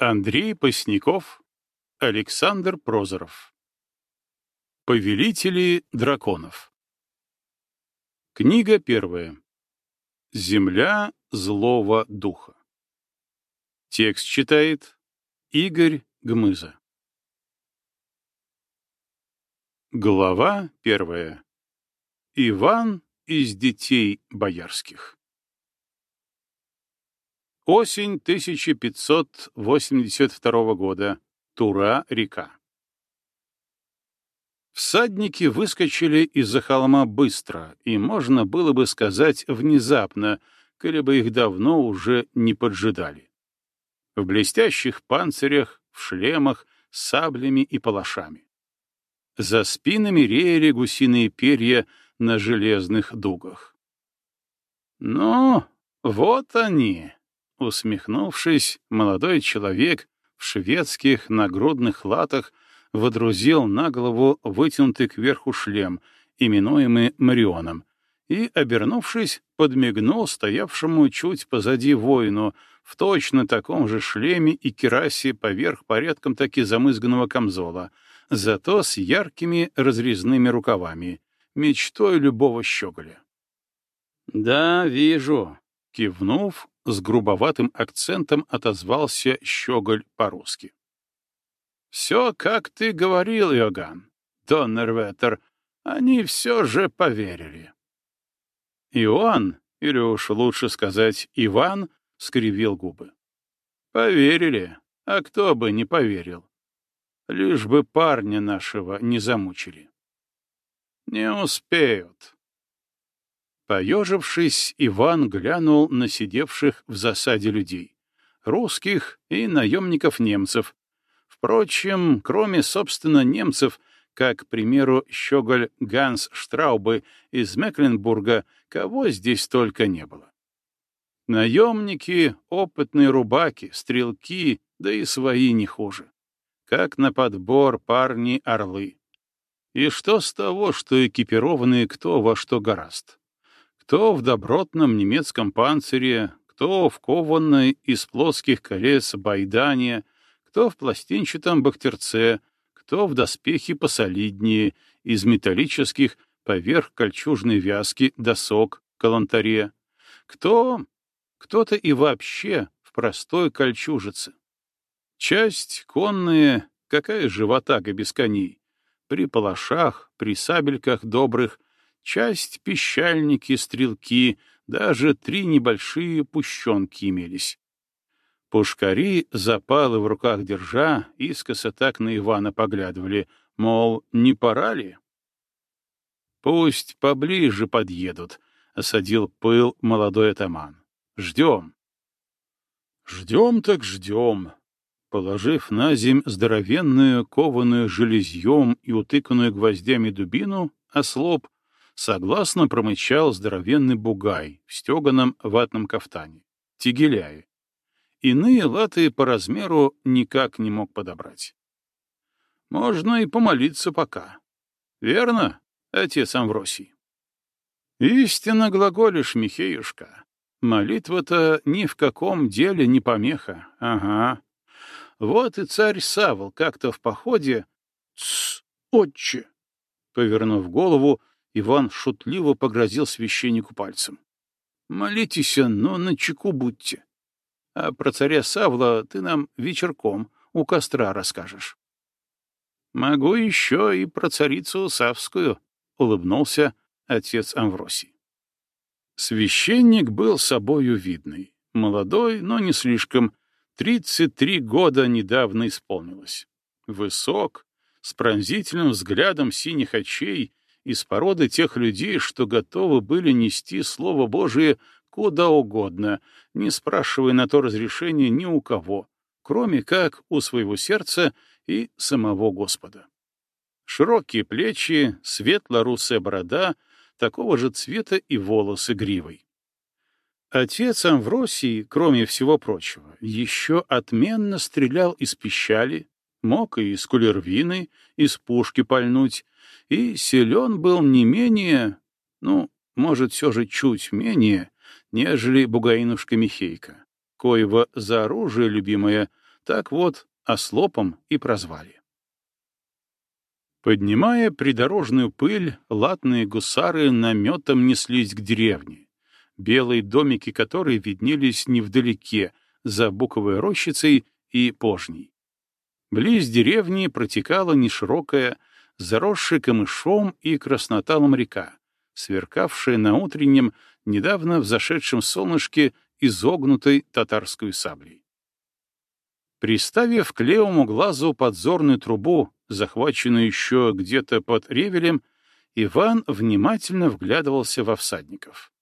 Андрей Посняков, Александр Прозоров. Повелители драконов. Книга первая. Земля злого духа. Текст читает Игорь Гмыза. Глава первая. Иван из детей боярских. Осень 1582 года. Тура-река. Всадники выскочили из-за холма быстро, и можно было бы сказать внезапно, коли бы их давно уже не поджидали. В блестящих панцирях, в шлемах, с саблями и палашами. За спинами реяли гусиные перья на железных дугах. «Ну, вот они!» Усмехнувшись, молодой человек в шведских нагрудных латах водрузил на голову вытянутый кверху шлем, именуемый Марионом, и, обернувшись, подмигнул стоявшему чуть позади воину в точно таком же шлеме и керасе поверх порядком таки замызганного камзола, зато с яркими разрезными рукавами, мечтой любого щеголя. «Да, вижу», — кивнув, с грубоватым акцентом отозвался Щеголь по-русски. «Все, как ты говорил, Иоганн, Доннерветтер, они все же поверили». Иоанн, или уж лучше сказать Иван, скривил губы. «Поверили, а кто бы не поверил. Лишь бы парня нашего не замучили». «Не успеют», Поежившись, Иван глянул на сидевших в засаде людей, русских и наемников-немцев. Впрочем, кроме, собственно, немцев, как, к примеру, щеголь Ганс Штраубы из Мекленбурга, кого здесь только не было. Наемники, опытные рубаки, стрелки, да и свои не хуже. Как на подбор парни-орлы. И что с того, что экипированные кто во что гораст? Кто в добротном немецком панцире, кто в кованной из плоских колес байдане, кто в пластинчатом бахтерце, кто в доспехе посолиднее, из металлических поверх кольчужной вязки досок, калантаре, кто... кто-то и вообще в простой кольчужице. Часть конные, какая же ватага без коней, при палашах, при сабельках добрых, часть пищальники, стрелки, даже три небольшие пущенки имелись. Пушкари, запалы в руках держа, искоса так на Ивана поглядывали, мол, не пора ли? «Пусть поближе подъедут», — осадил пыл молодой атаман. «Ждем». «Ждем так ждем», Положив на земь здоровенную, кованую железьем и утыканную гвоздями дубину, ослоб согласно промычал здоровенный бугай в стеганом ватном кафтане, тигеляе. Иные латы по размеру никак не мог подобрать. Можно и помолиться пока. Верно, отец Амвросий? Истинно глаголишь, Михеюшка. Молитва-то ни в каком деле не помеха. Ага. Вот и царь Савл как-то в походе... Тсс, отче! Повернув голову, Иван шутливо погрозил священнику пальцем. «Молитесь, но на чеку будьте. А про царя Савла ты нам вечерком у костра расскажешь». «Могу еще и про царицу Савскую», — улыбнулся отец Амвросий. Священник был собою видный, молодой, но не слишком, тридцать три года недавно исполнилось. Высок, с пронзительным взглядом синих очей из породы тех людей, что готовы были нести Слово Божие куда угодно, не спрашивая на то разрешения ни у кого, кроме как у своего сердца и самого Господа. Широкие плечи, светло-русая борода, такого же цвета и волосы гривой. Отец Амвросий, кроме всего прочего, еще отменно стрелял из пищали, мог и из кулервины, из пушки пальнуть, и силен был не менее, ну, может, все же чуть менее, нежели бугаинушка Михейка, коего за оружие любимое Так вот, ослопом и прозвали. Поднимая придорожную пыль, латные гусары наметом неслись к деревне, белые домики которой виднелись невдалеке, за буковой рощицей и пожней. Близ деревни протекала неширокая, заросшая камышом и красноталом река, сверкавшая на утреннем, недавно взошедшем солнышке изогнутой татарской саблей. Приставив к левому глазу подзорную трубу, захваченную еще где-то под ревелем, Иван внимательно вглядывался во всадников.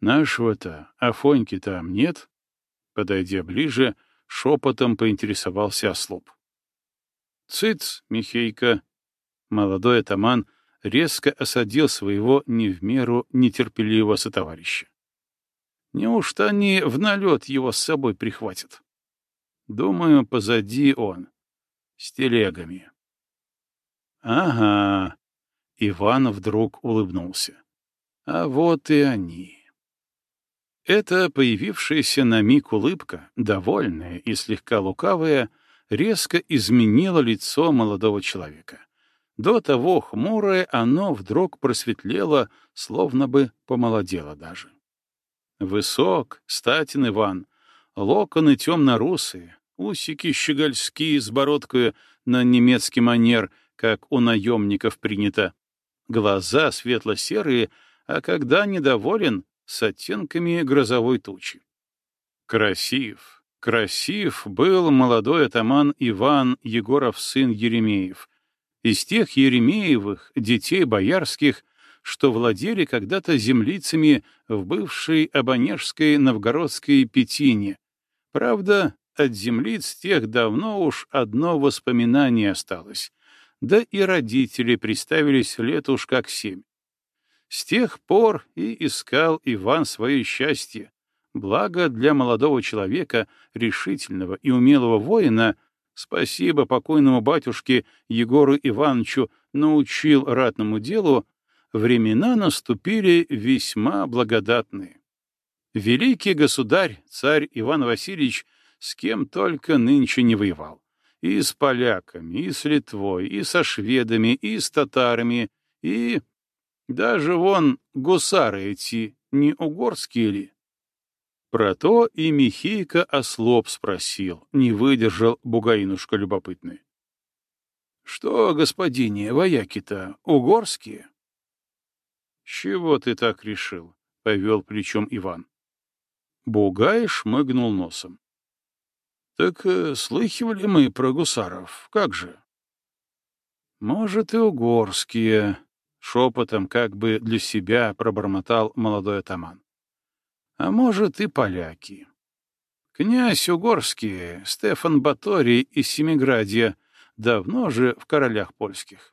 «Нашего-то, Афоньки там нет?» Подойдя ближе, шепотом поинтересовался ослоп. «Цыц, Михейка!» Молодой атаман резко осадил своего не в меру нетерпеливого сотоварища. Неужто они в налет его с собой прихватят? Думаю, позади он, с телегами. Ага, Иван вдруг улыбнулся. А вот и они. Эта появившаяся на миг улыбка, довольная и слегка лукавая, резко изменила лицо молодого человека. До того хмурое оно вдруг просветлело, словно бы помолодело даже. Высок, статен Иван, локоны темно-русые, усики щегольские с бородкою на немецкий манер, как у наемников принято, глаза светло-серые, а когда недоволен, с оттенками грозовой тучи. Красив, красив был молодой атаман Иван Егоров сын Еремеев, из тех Еремеевых, детей боярских, что владели когда-то землицами в бывшей Абонежской новгородской Петине. Правда, от землиц тех давно уж одно воспоминание осталось, да и родители представились лет уж как семь. С тех пор и искал Иван свое счастье, благо для молодого человека, решительного и умелого воина, спасибо покойному батюшке Егору Ивановичу научил ратному делу, времена наступили весьма благодатные. Великий государь, царь Иван Васильевич, с кем только нынче не воевал. И с поляками, и с Литвой, и со шведами, и с татарами, и... Даже вон гусары эти не угорские ли? Про то и Михейка ослоб спросил, не выдержал бугаинушка любопытный. — Что, господине, вояки-то угорские? — Чего ты так решил? — повел плечом Иван. Бугай шмыгнул носом. — Так э, слыхивали мы про гусаров, как же? — Может, и угорские, — шепотом как бы для себя пробормотал молодой атаман. — А может, и поляки. Князь Угорский, Стефан Баторий из Семиградья, давно же в королях польских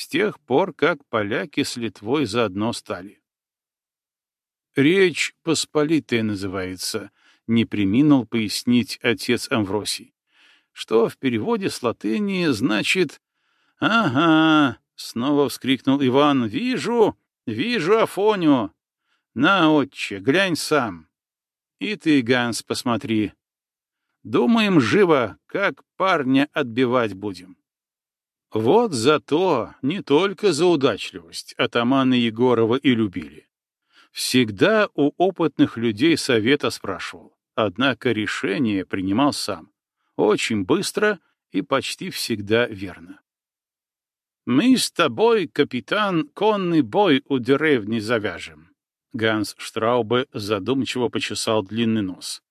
с тех пор, как поляки с Литвой заодно стали. «Речь Посполитая называется», — не приминул пояснить отец Амвросий, что в переводе с латыни значит «Ага», — снова вскрикнул Иван, — «вижу, вижу Афоню. На, отче, глянь сам. И ты, Ганс, посмотри. Думаем живо, как парня отбивать будем». Вот за то, не только за удачливость, атаманы Егорова и любили. Всегда у опытных людей совета спрашивал, однако решение принимал сам. Очень быстро и почти всегда верно. «Мы с тобой, капитан, конный бой у деревни завяжем», Ганс Штраубе задумчиво почесал длинный нос.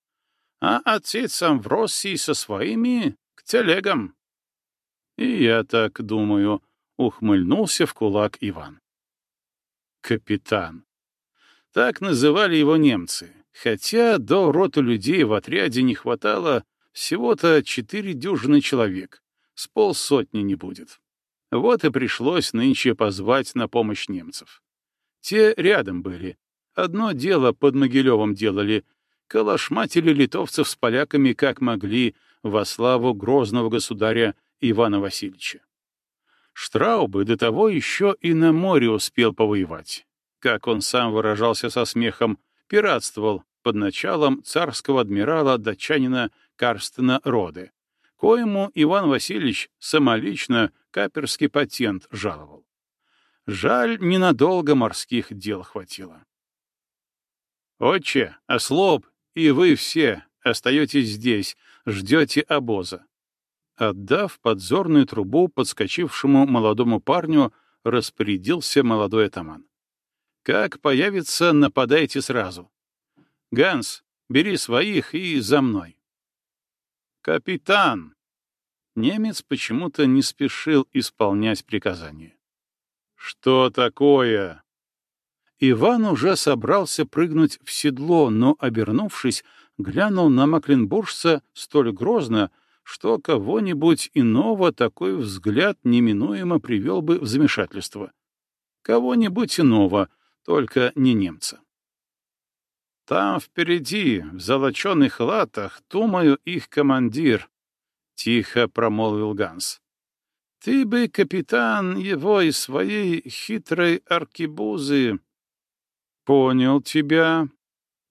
«А отец Амвросий со своими к телегам». И я так думаю, ухмыльнулся в кулак Иван. Капитан. Так называли его немцы, хотя до роты людей в отряде не хватало всего-то четыре дюжины человек, с полсотни не будет. Вот и пришлось нынче позвать на помощь немцев. Те рядом были. Одно дело под Могилевом делали, калашматили литовцев с поляками как могли во славу грозного государя Ивана Васильевича. Штраубы до того еще и на море успел повоевать. Как он сам выражался со смехом, пиратствовал под началом царского адмирала датчанина Карстена Роды, коему Иван Васильевич самолично каперский патент жаловал. Жаль, ненадолго морских дел хватило. «Отче, ослоб, и вы все остаетесь здесь, ждете обоза». Отдав подзорную трубу подскочившему молодому парню, распорядился молодой атаман. «Как появится, нападайте сразу. Ганс, бери своих и за мной». «Капитан!» Немец почему-то не спешил исполнять приказание. «Что такое?» Иван уже собрался прыгнуть в седло, но, обернувшись, глянул на Макленбуржца столь грозно, что кого-нибудь иного такой взгляд неминуемо привел бы в замешательство. Кого-нибудь иного, только не немца. Там впереди, в золоченых латах, думаю, их командир, — тихо промолвил Ганс. Ты бы, капитан, его из своей хитрой аркибузы... Понял тебя.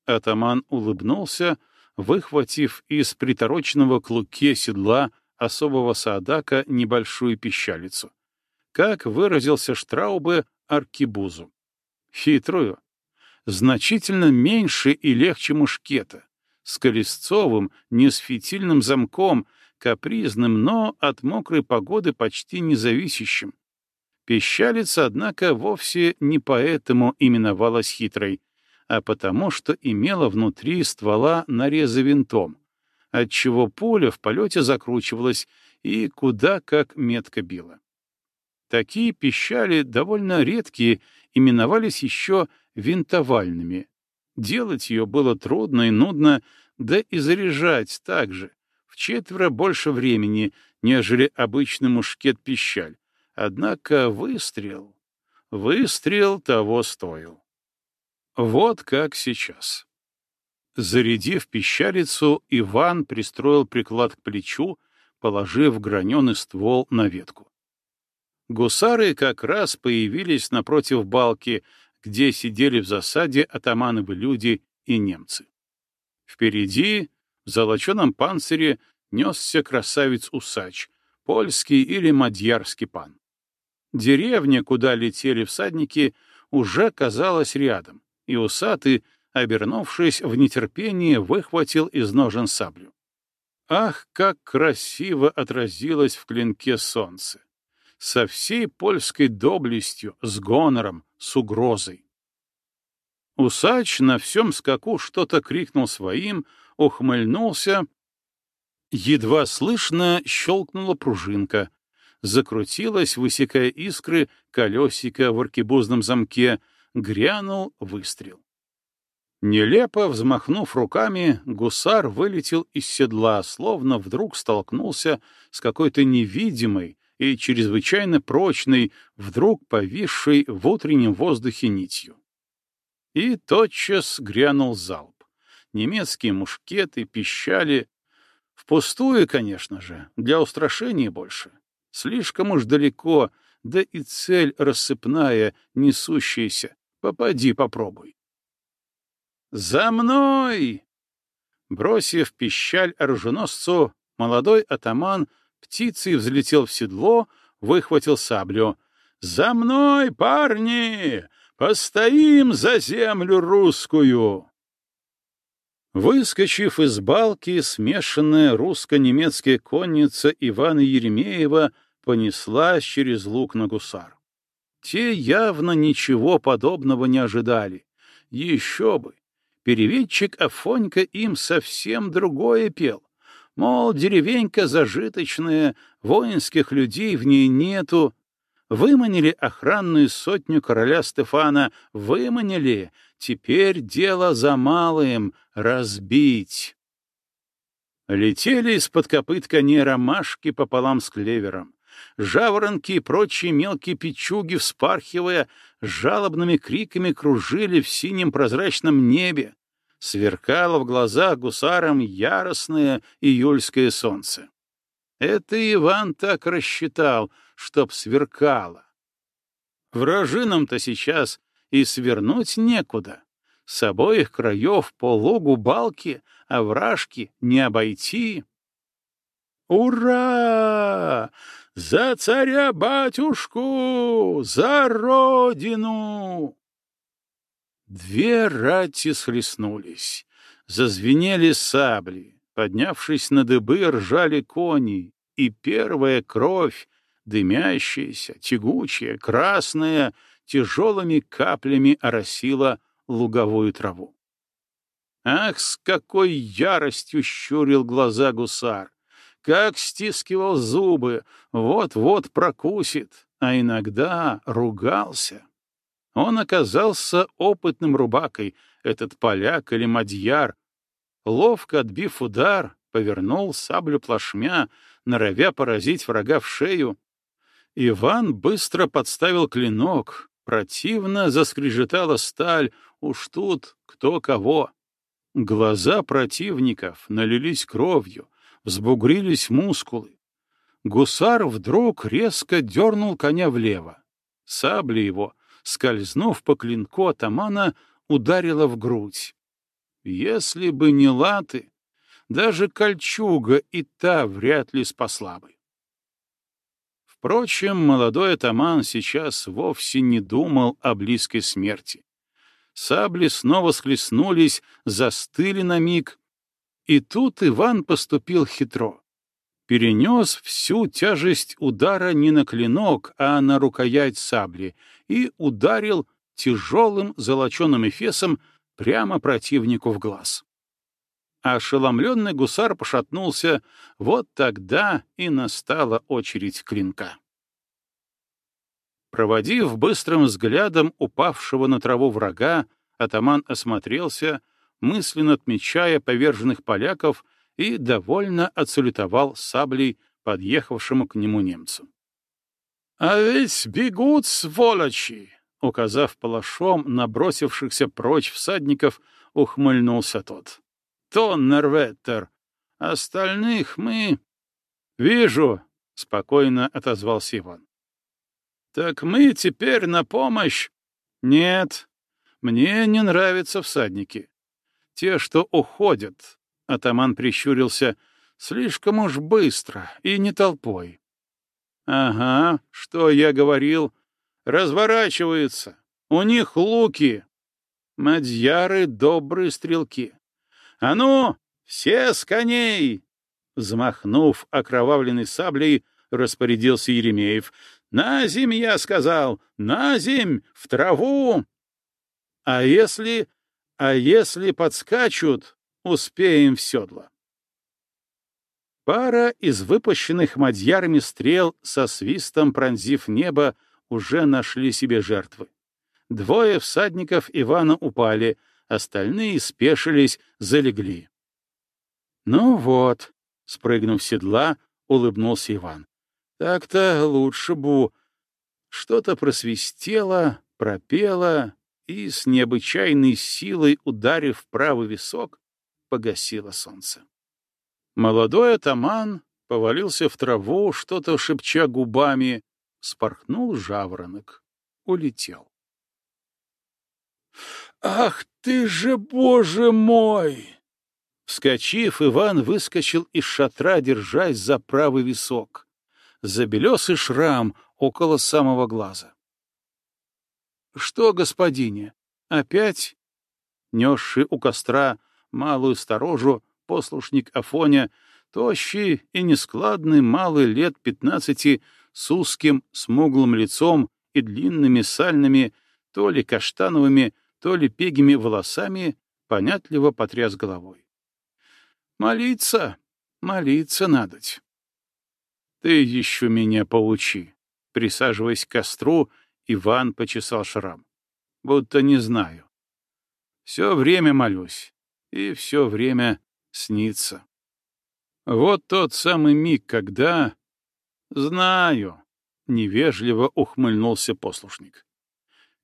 Атаман улыбнулся, выхватив из притороченного к луке седла особого саадака небольшую пищалицу. Как выразился Штраубе, аркибузу. Хитрую. Значительно меньше и легче мушкета. С колесцовым, не с фитильным замком — капризным, но от мокрой погоды почти независящим. Пищалица, однако, вовсе не поэтому именовалась хитрой, а потому что имела внутри ствола нарезы винтом, отчего пуля в полете закручивалась и куда как метко била. Такие пищали, довольно редкие, именовались еще винтовальными. Делать ее было трудно и нудно, да и заряжать также, четверо больше времени, нежели обычный мушкет-пищаль. Однако выстрел... Выстрел того стоил. Вот как сейчас. Зарядив пищалицу, Иван пристроил приклад к плечу, положив граненый ствол на ветку. Гусары как раз появились напротив балки, где сидели в засаде атамановы люди и немцы. Впереди в золоченом панцире несся красавец-усач, польский или мадьярский пан. Деревня, куда летели всадники, уже казалась рядом, и усатый, обернувшись в нетерпении, выхватил из ножен саблю. Ах, как красиво отразилось в клинке солнце! Со всей польской доблестью, с гонором, с угрозой. Усач на всем скаку что-то крикнул своим, ухмыльнулся. Едва слышно щелкнула пружинка. Закрутилась, высекая искры, колесико в аркебузном замке. Грянул выстрел. Нелепо взмахнув руками, гусар вылетел из седла, словно вдруг столкнулся с какой-то невидимой и чрезвычайно прочной, вдруг повисшей в утреннем воздухе нитью и тотчас грянул залп. Немецкие мушкеты пищали. Впустую, конечно же, для устрашения больше. Слишком уж далеко, да и цель рассыпная, несущаяся. Попади, попробуй. «За мной!» Бросив пищаль оруженосцу, молодой атаман птицей взлетел в седло, выхватил саблю. «За мной, парни! Постоим за землю русскую!» Выскочив из балки, смешанная русско-немецкая конница Ивана Еремеева понеслась через луг на гусар. Те явно ничего подобного не ожидали. Еще бы! Переведчик Афонька им совсем другое пел. Мол, деревенька зажиточная, воинских людей в ней нету, Выманили охранную сотню короля Стефана, выманили. Теперь дело за малым — разбить. Летели из-под копыт коней ромашки пополам с клевером. Жаворонки и прочие мелкие печуги, вспархивая, жалобными криками кружили в синем прозрачном небе. Сверкало в глазах гусарам яростное июльское солнце. Это Иван так рассчитал — чтоб сверкало. Вражинам-то сейчас и свернуть некуда. С обоих краев по лугу балки, овражки не обойти. «Ура! За царя-батюшку! За родину!» Две рати схлестнулись, зазвенели сабли, поднявшись на дыбы, ржали кони, и первая кровь, дымящаяся, тягучая, красная, тяжелыми каплями оросила луговую траву. Ах, с какой яростью щурил глаза гусар! Как стискивал зубы, вот-вот прокусит, а иногда ругался. Он оказался опытным рубакой, этот поляк или мадьяр. Ловко отбив удар, повернул саблю плашмя, норовя поразить врага в шею. Иван быстро подставил клинок, противно заскрежетала сталь, уж тут кто кого. Глаза противников налились кровью, взбугрились мускулы. Гусар вдруг резко дернул коня влево. Сабля его, скользнув по клинку атамана, ударила в грудь. Если бы не латы, даже кольчуга и та вряд ли спасла бы. Впрочем, молодой атаман сейчас вовсе не думал о близкой смерти. Сабли снова схлестнулись, застыли на миг. И тут Иван поступил хитро. Перенес всю тяжесть удара не на клинок, а на рукоять сабли и ударил тяжелым золоченым эфесом прямо противнику в глаз. Ошеломленный гусар пошатнулся, вот тогда и настала очередь клинка. Проводив быстрым взглядом упавшего на траву врага, атаман осмотрелся, мысленно отмечая поверженных поляков и довольно отсалютовал саблей подъехавшему к нему немцу. «А ведь бегут сволочи!» Указав палашом набросившихся прочь всадников, ухмыльнулся тот. «Тоннерветтер! Остальных мы...» «Вижу!» — спокойно отозвался Иван. «Так мы теперь на помощь?» «Нет, мне не нравятся всадники. Те, что уходят», — атаман прищурился, — «слишком уж быстро и не толпой». «Ага, что я говорил? Разворачиваются. У них луки. Мадьяры — добрые стрелки. А ну, все с коней!» Взмахнув окровавленной саблей, распорядился Еремеев. «На земь, я сказал! На земь! В траву!» «А если... а если подскачут, успеем в седло!» Пара из выпущенных мадьярами стрел со свистом пронзив небо уже нашли себе жертвы. Двое всадников Ивана упали, остальные спешились, залегли. «Ну вот», — спрыгнув с седла, улыбнулся Иван. Так-то лучше бу. Что-то просвистело, пропело и с необычайной силой, ударив правый висок, погасило солнце. Молодой атаман повалился в траву, что-то шепча губами, спорхнул жаворонок, улетел. «Ах ты же, боже мой!» Вскочив, Иван выскочил из шатра, держась за правый висок за белесый шрам около самого глаза. «Что, господине, опять?» Несший у костра малую сторожу, послушник Афоня, тощий и нескладный малый лет пятнадцати, с узким, смуглым лицом и длинными сальными, то ли каштановыми, то ли пегими волосами, понятливо потряс головой. «Молиться, молиться надоть». Ты еще меня поучи. Присаживаясь к костру, Иван почесал шрам. Будто не знаю. Все время молюсь, и все время снится. Вот тот самый миг, когда... Знаю, — невежливо ухмыльнулся послушник.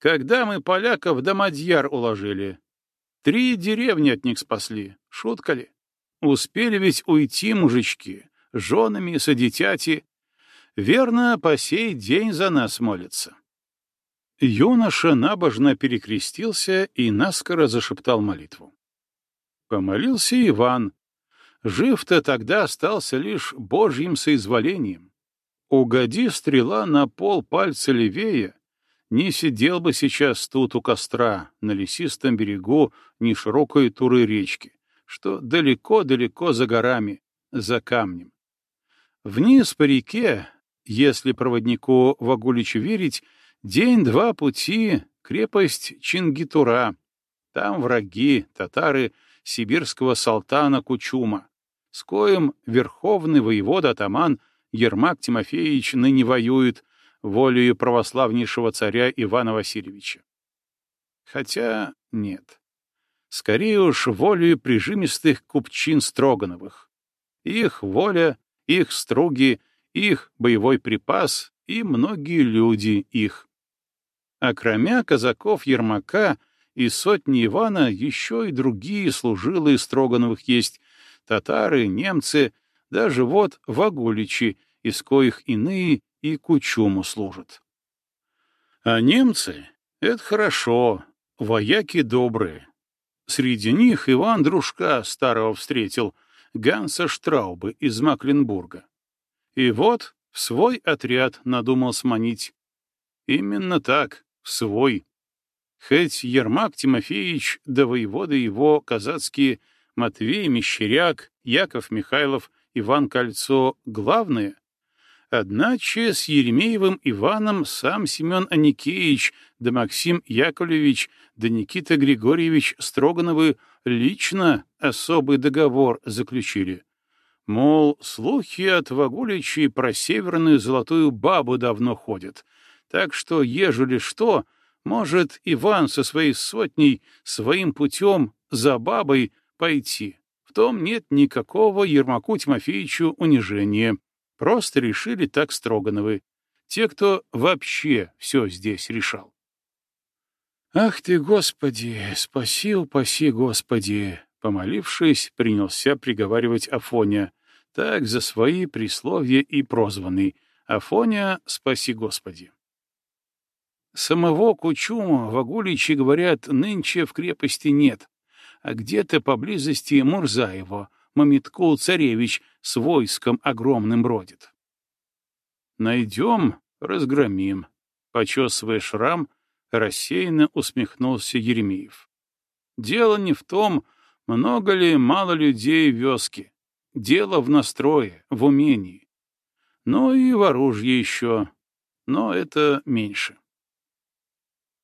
Когда мы поляков до Мадьяр уложили, три деревни от них спасли, шутка ли? Успели ведь уйти мужички, женами, содитяти, верно, по сей день за нас молятся. Юноша набожно перекрестился и наскоро зашептал молитву. Помолился Иван. Жив-то тогда остался лишь божьим соизволением. Угоди стрела на пол пальца левее, не сидел бы сейчас тут у костра, на лесистом берегу неширокой туры речки, что далеко-далеко за горами, за камнем. Вниз по реке, если проводнику Вагуличу верить, день-два пути — крепость Чингитура. Там враги, татары сибирского салтана Кучума, с коим верховный воевода-атаман Ермак Тимофеевич ныне воюет волею православнейшего царя Ивана Васильевича. Хотя нет. Скорее уж волею прижимистых купчин Строгановых. Их воля их струги, их боевой припас и многие люди их. А кроме казаков Ермака и сотни Ивана еще и другие служилые Строгановых есть, татары, немцы, даже вот вагуличи, из коих иные и кучуму служат. А немцы — это хорошо, вояки добрые. Среди них Иван дружка старого встретил, Ганса Штраубы из Макленбурга. И вот в свой отряд надумал сманить. Именно так, в свой. Хоть Ермак Тимофеевич да воеводы его казацкие Матвей Мещеряк, Яков Михайлов, Иван Кольцо — главные, Одначе с Еремеевым Иваном сам Семен Аникеевич, да Максим Яковлевич, да Никита Григорьевич Строгановы лично особый договор заключили. Мол, слухи от Вагуличей про северную золотую бабу давно ходят, так что, ежели что, может Иван со своей сотней своим путем за бабой пойти. В том нет никакого Ермаку Тимофеевичу унижения. Просто решили так Строгановы, те, кто вообще все здесь решал. «Ах ты, Господи! Спаси, упаси, Господи!» Помолившись, принялся приговаривать Афоня, так за свои присловия и прозванный. Афоня, спаси, Господи! Самого Кучума Вагуличи, говорят, нынче в крепости нет, а где-то поблизости Мурзаево, Мамиткул царевич с войском огромным бродит. Найдем, разгромим. Почесывая шрам, рассеянно усмехнулся Еремеев. Дело не в том, много ли мало людей в вёске. Дело в настрое, в умении. Ну и в оружии еще. Но это меньше.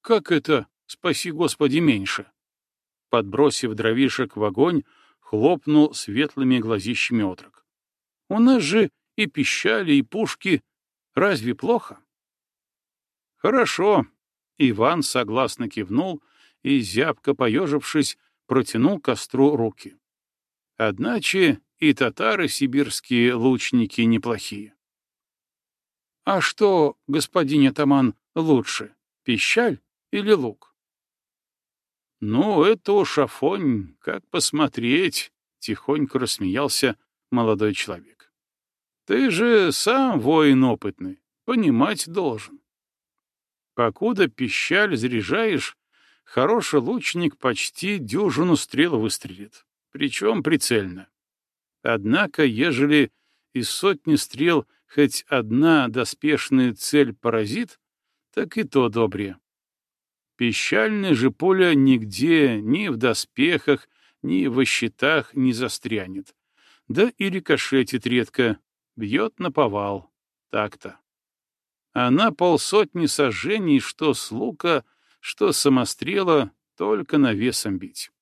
Как это, спаси Господи, меньше? Подбросив дровишек в огонь, хлопнул светлыми глазищами отрок. У нас же и пищали, и пушки. Разве плохо? Хорошо. Иван согласно кивнул и, зябко поежившись, протянул костру руки. Одначе и татары сибирские лучники неплохие. — А что, господин атаман, лучше, пищаль или лук? «Ну, это уж Афонь, как посмотреть!» — тихонько рассмеялся молодой человек. «Ты же сам воин опытный, понимать должен. Покуда пищаль заряжаешь, хороший лучник почти дюжину стрел выстрелит, причем прицельно. Однако, ежели из сотни стрел хоть одна доспешная цель поразит, так и то добре. Пищальная же пуля нигде, ни в доспехах, ни в щитах не застрянет. Да и рикошетит редко, бьет на повал. Так-то. Она полсотни сожжений, что с лука, что самострела, только навесом бить.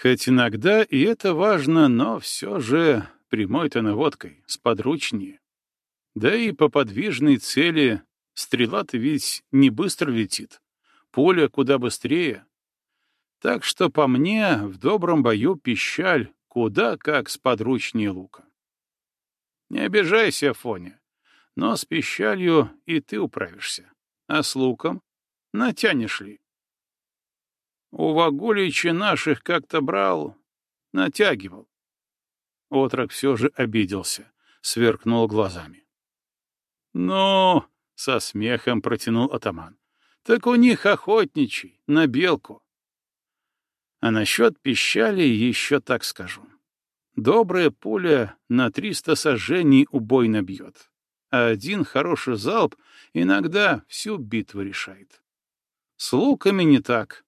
Хоть иногда и это важно, но все же прямой-то наводкой, сподручнее. Да и по подвижной цели стрела-то ведь не быстро летит поле куда быстрее. Так что по мне в добром бою пищаль куда как сподручнее лука. Не обижайся, Афоня, но с пищалью и ты управишься, а с луком натянешь ли? У Вагулича наших как-то брал, натягивал. Отрок все же обиделся, сверкнул глазами. «Ну!» — со смехом протянул атаман. Так у них охотничий, на белку. А насчет пищали еще так скажу. Добрая пуля на триста сожжений убойно бьет, а один хороший залп иногда всю битву решает. С луками не так.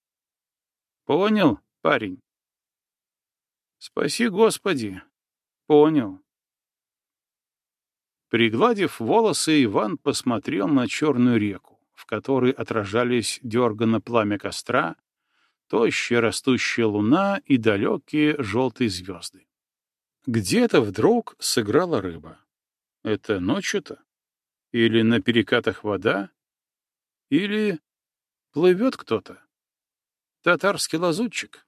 Понял, парень? Спаси Господи. Понял. Пригладив волосы, Иван посмотрел на черную реку, в которой отражались дергано пламя костра, тощая растущая луна и далекие желтые звезды. Где-то вдруг сыграла рыба. Это ночью-то? Или на перекатах вода? Или плывет кто-то? Татарский лазутчик?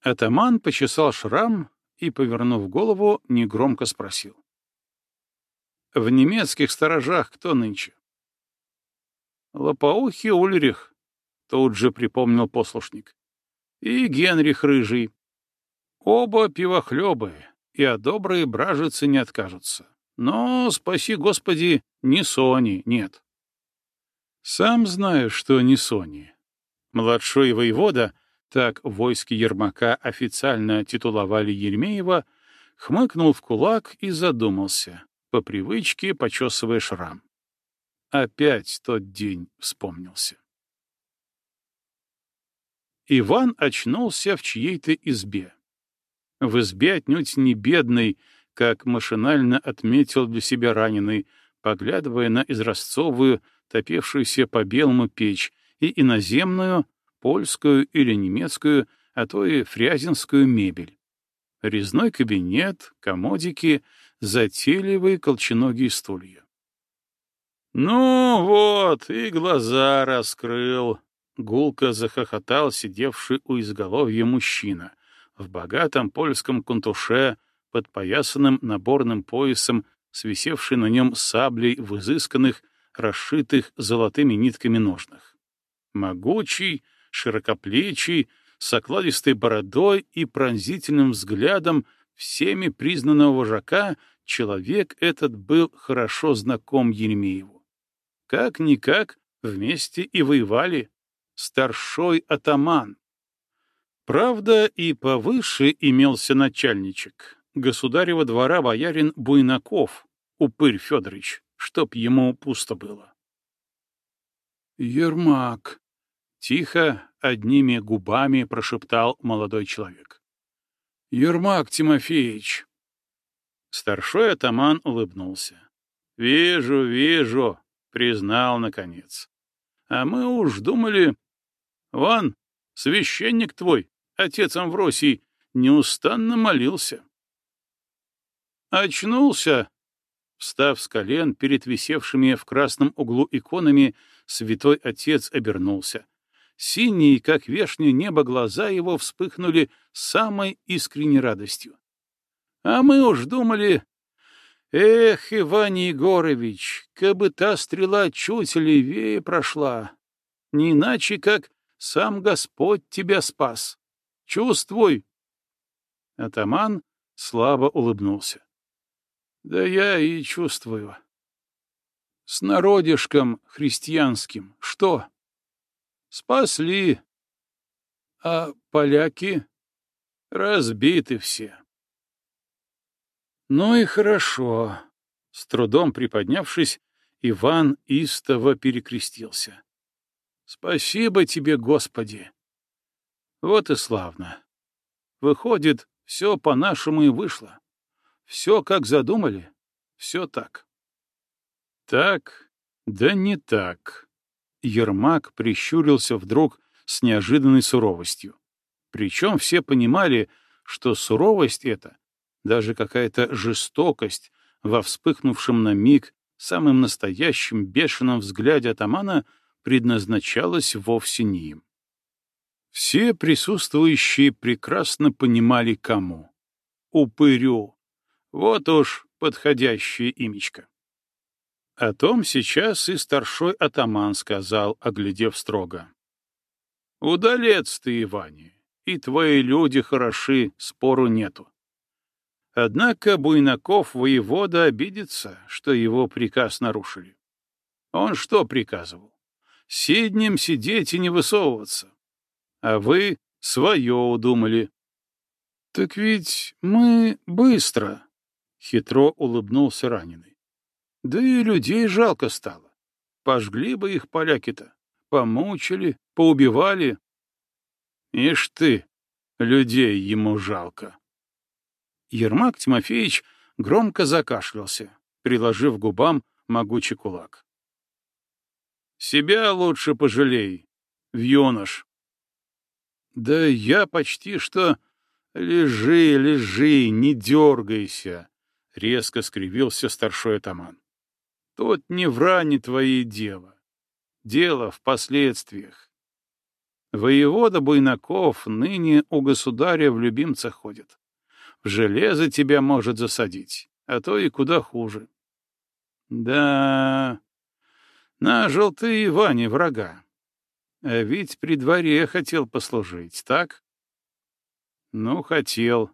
Атаман почесал шрам и, повернув голову, негромко спросил. В немецких сторожах кто нынче? Лопоухий Ульрих, тут же припомнил послушник. И Генрих Рыжий. Оба пивохлебы, и о доброй бражице не откажутся. Но, спаси Господи, ни Сони нет. Сам знаю, что не Сони. Младшой воевода, так в войске Ермака официально титуловали Еремеева, хмыкнул в кулак и задумался, по привычке почесывая шрам. Опять тот день вспомнился. Иван очнулся в чьей-то избе. В избе отнюдь не бедной, как машинально отметил для себя раненый, поглядывая на изразцовую, топевшуюся по белому печь, и иноземную, польскую или немецкую, а то и фрязинскую мебель. Резной кабинет, комодики — затейливые колченогие стулья. «Ну вот, и глаза раскрыл», — гулко захохотал сидевший у изголовья мужчина в богатом польском кунтуше, подпоясанным наборным поясом, свисевший на нем саблей в изысканных, расшитых золотыми нитками ножнах. Могучий, широкоплечий, с окладистой бородой и пронзительным взглядом всеми признанного вожака, человек этот был хорошо знаком Еремееву. Как-никак вместе и воевали. Старшой атаман. Правда, и повыше имелся начальничек, государева двора боярин Буйнаков, Упырь Федорович, чтоб ему пусто было. «Ермак», — тихо, одними губами прошептал молодой человек. Ермак Тимофеевич. Старшой атаман улыбнулся. Вижу, вижу, признал наконец. А мы уж думали, вон, священник твой, отец Амвросий, неустанно молился. Очнулся, встав с колен перед висевшими в красном углу иконами, святой отец обернулся. Синие, как вешнее небо, глаза его вспыхнули самой искренней радостью. А мы уж думали, эх, Иван Егорович, кабы та стрела чуть левее прошла, не иначе, как сам Господь тебя спас. Чувствуй. Атаман слабо улыбнулся. Да я и чувствую. С народишком христианским что? Спасли. А поляки разбиты все. Ну и хорошо. С трудом приподнявшись, Иван истово перекрестился. Спасибо тебе, Господи. Вот и славно. Выходит, все по-нашему и вышло. Все, как задумали, все так. Так, да не так. Ермак прищурился вдруг с неожиданной суровостью. Причем все понимали, что суровость эта, даже какая-то жестокость во вспыхнувшем на миг самым настоящим бешеном взгляде атамана предназначалась вовсе не им. Все присутствующие прекрасно понимали, кому. Упырю. Вот уж подходящее имечко. О том сейчас и старшой атаман сказал, оглядев строго. «Удалец ты, Иване, и твои люди хороши, спору нету. Однако Буйнаков воевода обидится, что его приказ нарушили. Он что приказывал? Сиднем сидеть и не высовываться. А вы свое удумали. Так ведь мы быстро, — хитро улыбнулся раненый. Да и людей жалко стало. Пожгли бы их поляки-то, помучили, поубивали. Ишь ты, людей ему жалко. Ермак Тимофеевич громко закашлялся, приложив губам могучий кулак. «Себя лучше пожалей, в юнош». «Да я почти что...» «Лежи, лежи, не дергайся», — резко скривился старшой атаман. «Тут не врани твои дело. Дело в последствиях. Воевода Буйнаков ныне у государя в любимцах ходит. В железо тебя может засадить, а то и куда хуже. Да, нажил ты, Ване, врага. А ведь при дворе хотел послужить, так? Ну, хотел.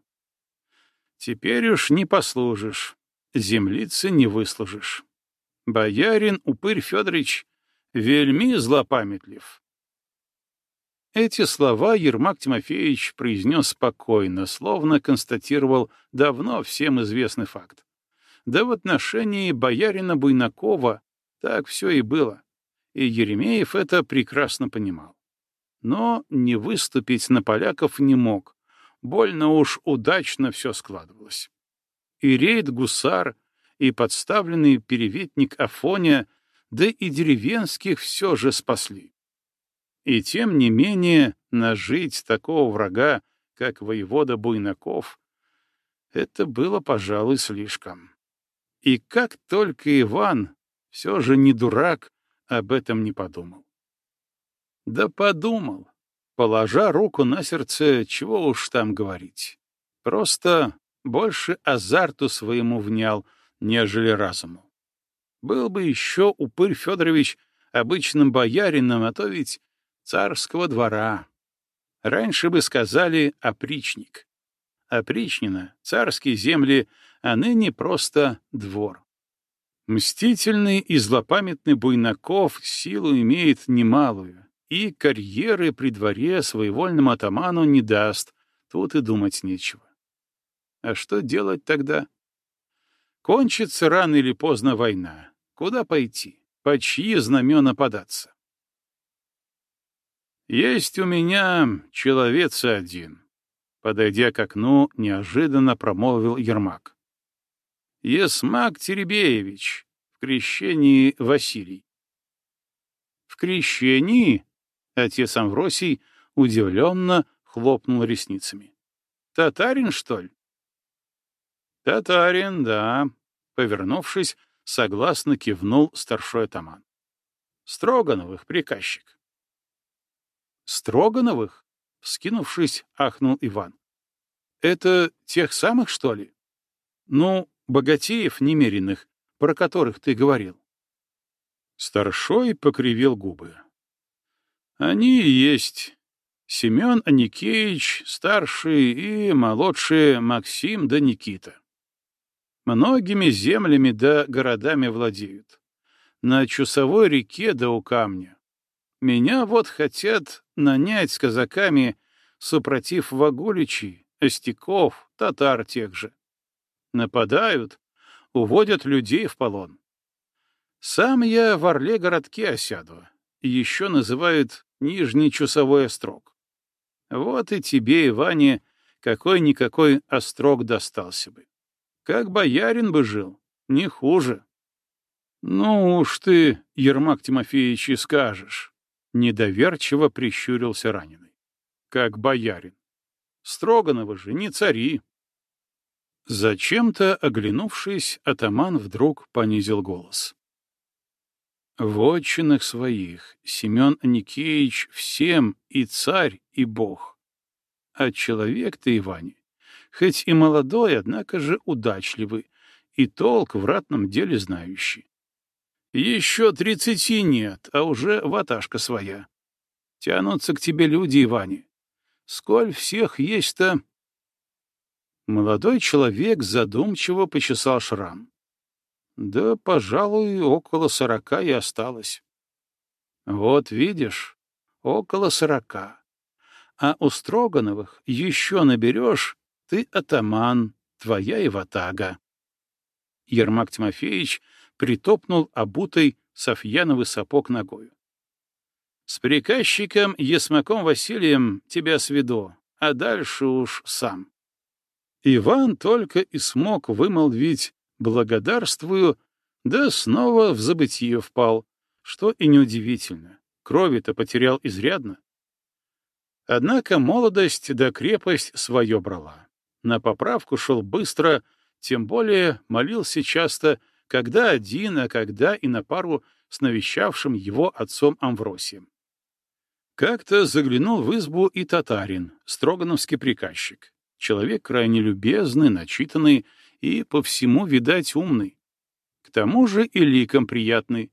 Теперь уж не послужишь, землицы не выслужишь. Боярин Упырь Федорович вельми злопамятлив. Эти слова Ермак Тимофеевич произнес спокойно, словно констатировал давно всем известный факт. Да в отношении боярина Буйнакова так все и было, и Еремеев это прекрасно понимал. Но не выступить на поляков не мог, больно уж удачно все складывалось. И рейд-гусар, и подставленный переветник Афоня, да и деревенских все же спасли. И тем не менее нажить такого врага, как воевода Буйнаков, это было, пожалуй, слишком. И как только Иван, все же не дурак, об этом не подумал. Да подумал, положа руку на сердце, чего уж там говорить. Просто больше азарту своему внял, нежели разуму. Был бы еще Упырь Федорович обычным боярином, а то ведь царского двора. Раньше бы сказали «опричник». Опричнина, царские земли, а ныне просто двор. Мстительный и злопамятный Буйнаков силу имеет немалую, и карьеры при дворе своевольному атаману не даст, тут и думать нечего. А что делать тогда? Кончится рано или поздно война. Куда пойти? По чьи знамена податься? «Есть у меня человец один», — подойдя к окну, неожиданно промолвил Ермак. «Есмак Теребеевич, в крещении Василий». «В крещении?» — отец Амвросий удивленно хлопнул ресницами. «Татарин, что ли?» «Татарин, да», — повернувшись, согласно кивнул старшой атаман. «Строгановых приказчик». Строгановых? Скинувшись, ахнул Иван. Это тех самых, что ли? Ну, богатеев немеренных, про которых ты говорил. Старшой покривил губы. Они и есть. Семен Аникеевич, старший и молодший Максим да Никита. Многими землями да городами владеют. На Чусовой реке да у камня. Меня вот хотят нанять с казаками, супротив Вагуличей, Остяков, татар тех же. Нападают, уводят людей в полон. Сам я в Орле-городке осяду, еще называют Нижний Чусовой острог. Вот и тебе, Иване, какой-никакой острог достался бы. Как боярин бы жил, не хуже. Ну уж ты, Ермак Тимофеевич, и скажешь. Недоверчиво прищурился раненый. Как боярин. Строгановы же не цари. Зачем-то, оглянувшись, атаман вдруг понизил голос. В отчинах своих Семен Аникеевич всем и царь, и бог. А человек ты, Иване, хоть и молодой, однако же удачливый, и толк в ратном деле знающий. Еще тридцати нет, а уже ваташка своя. Тянутся к тебе люди, Иване. Сколь всех есть-то... Молодой человек задумчиво почесал шрам. Да, пожалуй, около сорока и осталось. Вот видишь, около сорока. А у Строгановых еще наберешь, ты атаман, твоя и. Ермак Тимофеевич притопнул обутой Софьяновый сапог ногою. С приказчиком Есмаком Василием тебя сведу, а дальше уж сам. Иван только и смог вымолвить «благодарствую», да снова в забытье впал, что и неудивительно. Крови-то потерял изрядно. Однако молодость да крепость свое брала. На поправку шел быстро, тем более молился часто, когда один, а когда и на пару с навещавшим его отцом Амвросием. Как-то заглянул в избу и татарин, строгановский приказчик. Человек крайне любезный, начитанный и по всему, видать, умный. К тому же и ликом приятный.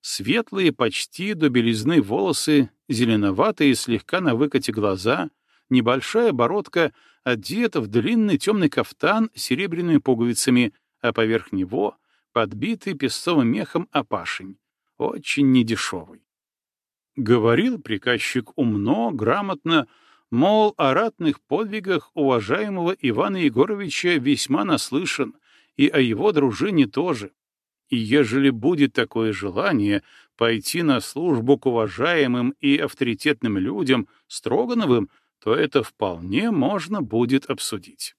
Светлые почти до белизны волосы, зеленоватые слегка на выкате глаза, небольшая бородка, одета в длинный темный кафтан с серебряными пуговицами, а поверх него подбитый песцовым мехом опашень, очень недешевый. Говорил приказчик умно, грамотно, мол, о ратных подвигах уважаемого Ивана Егоровича весьма наслышан, и о его дружине тоже. И ежели будет такое желание пойти на службу к уважаемым и авторитетным людям, Строгановым, то это вполне можно будет обсудить.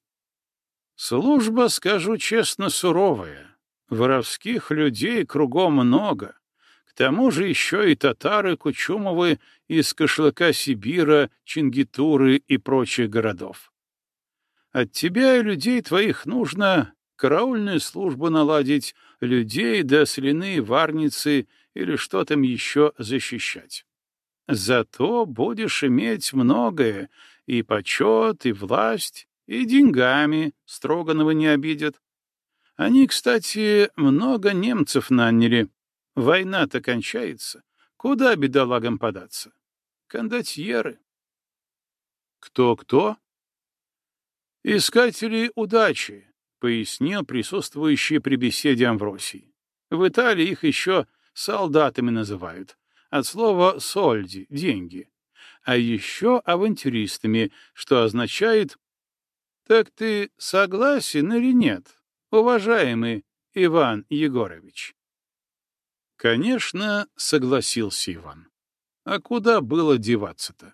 Служба, скажу честно, суровая. Воровских людей кругом много. Тому же еще и татары Кучумовы из Кашлыка Сибира, Чингитуры и прочих городов. От тебя и людей твоих нужно караульную службу наладить, людей да соляные варницы или что там еще защищать. Зато будешь иметь многое, и почет, и власть, и деньгами Строганова не обидят. Они, кстати, много немцев наняли. Война-то кончается. Куда бедолагам податься? Кондотьеры. Кто-кто? Искатели удачи, пояснил присутствующий при беседе Амвросий. В Италии их еще солдатами называют, от слова «сольди» — деньги, а еще авантюристами, что означает «Так ты согласен или нет, уважаемый Иван Егорович?» Конечно, согласился Иван. А куда было деваться-то?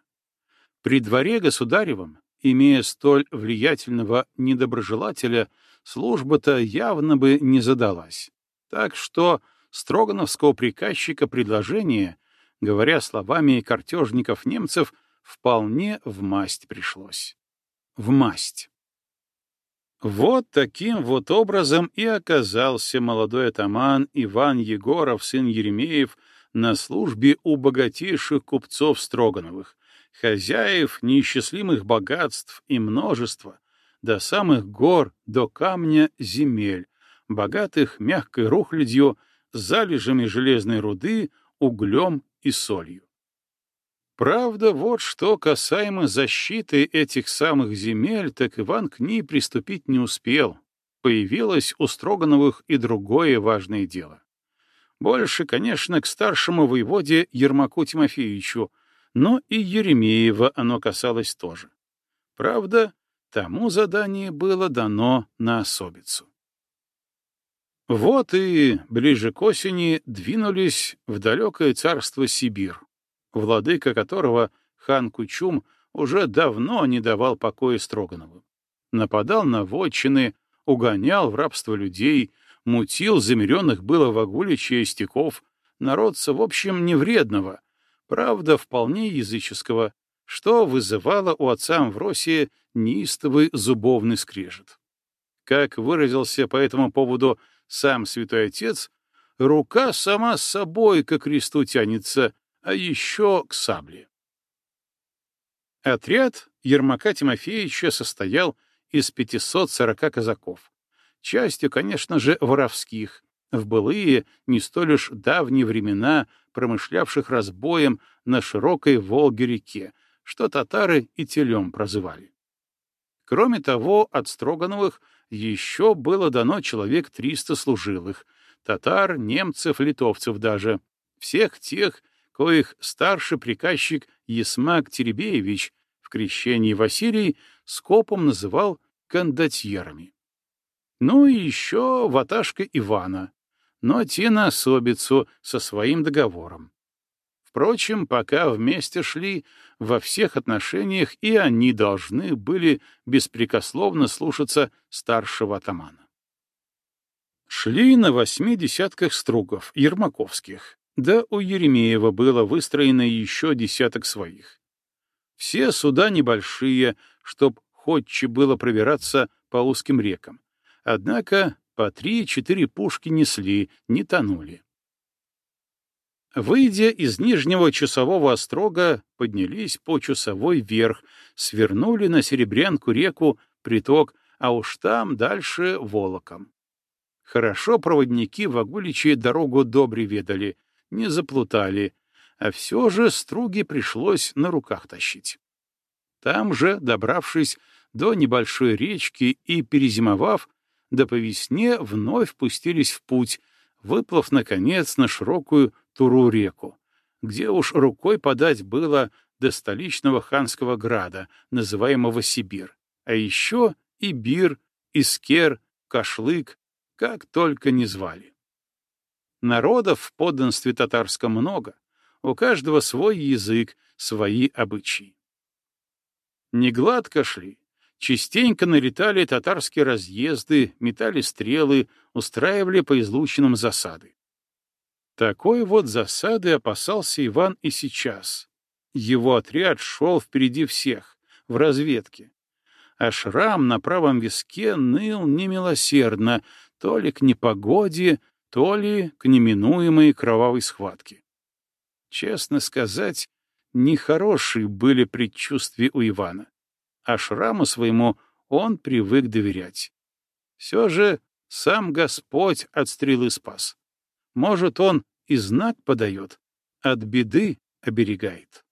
При дворе государевом, имея столь влиятельного недоброжелателя, служба-то явно бы не задалась. Так что строгановского приказчика предложение, говоря словами картежников немцев, вполне в масть пришлось. В масть. Вот таким вот образом и оказался молодой атаман Иван Егоров, сын Еремеев, на службе у богатейших купцов Строгановых, хозяев неисчислимых богатств и множества, до самых гор, до камня земель, богатых мягкой рухлядью, залежами железной руды, углем и солью. Правда, вот что касаемо защиты этих самых земель, так Иван к ней приступить не успел. Появилось у Строгановых и другое важное дело. Больше, конечно, к старшему воеводе Ермаку Тимофеевичу, но и Еремеева оно касалось тоже. Правда, Тому задание было дано на особицу. Вот и ближе к осени двинулись в далекое царство Сибирь, владыка которого, хан Кучум, уже давно не давал покоя Строганову. Нападал на вотчины, угонял в рабство людей, мутил замеренных было в Агуличе стеков, народца, в общем, невредного, правда, вполне языческого, что вызывало у отца Амвросия неистовый зубовный скрежет. Как выразился по этому поводу сам святой отец, рука сама с собой к кресту тянется, а еще к сабле. Отряд Ермака Тимофеевича состоял из 540 казаков, частью, конечно же, воровских, в былые, не столь уж давние времена, промышлявших разбоем на широкой Волге-реке, что татары и телем прозывали. Кроме того, от Строгановых еще было дано человек 300 служилых, татар, немцев, литовцев даже, всех тех, коих старший приказчик Есмак Теребеевич в крещении Василий скопом называл кондотьерами. Ну и еще ваташка Ивана, но те на особицу со своим договором. Впрочем, пока вместе шли, во всех отношениях и они должны были беспрекословно слушаться старшего атамана. Шли на восьми десятках стругов, ермаковских, да у Еремеева было выстроено еще десяток своих. Все суда небольшие, чтоб хотче было пробираться по узким рекам. Однако по три-четыре пушки несли, не тонули. Выйдя из нижнего часового острога, поднялись по часовой вверх, свернули на Серебрянку реку, приток, а уж там дальше Волоком. Хорошо проводники в Агуличе дорогу добре ведали, не заплутали, а все же струги пришлось на руках тащить. Там же, добравшись до небольшой речки и перезимовав, да по весне вновь пустились в путь, выплыв, наконец, на широкую Туру-реку, где уж рукой подать было до столичного ханского града, называемого Сибир, а еще и Бир, Искер, Кашлык, как только не звали. Народов в подданстве татарском много, у каждого свой язык, свои обычаи. Не гладко шли, частенько налетали татарские разъезды, метали стрелы, устраивали по излучинам засады. Такой вот засады опасался Иван и сейчас. Его отряд шел впереди всех, в разведке. А шрам на правом виске ныл немилосердно, то ли к непогоде, то ли к неминуемой кровавой схватке. Честно сказать, нехорошие были предчувствия у Ивана, а шраму своему он привык доверять. Все же сам Господь от стрелы спас. Может, он и знак подает, от беды оберегает.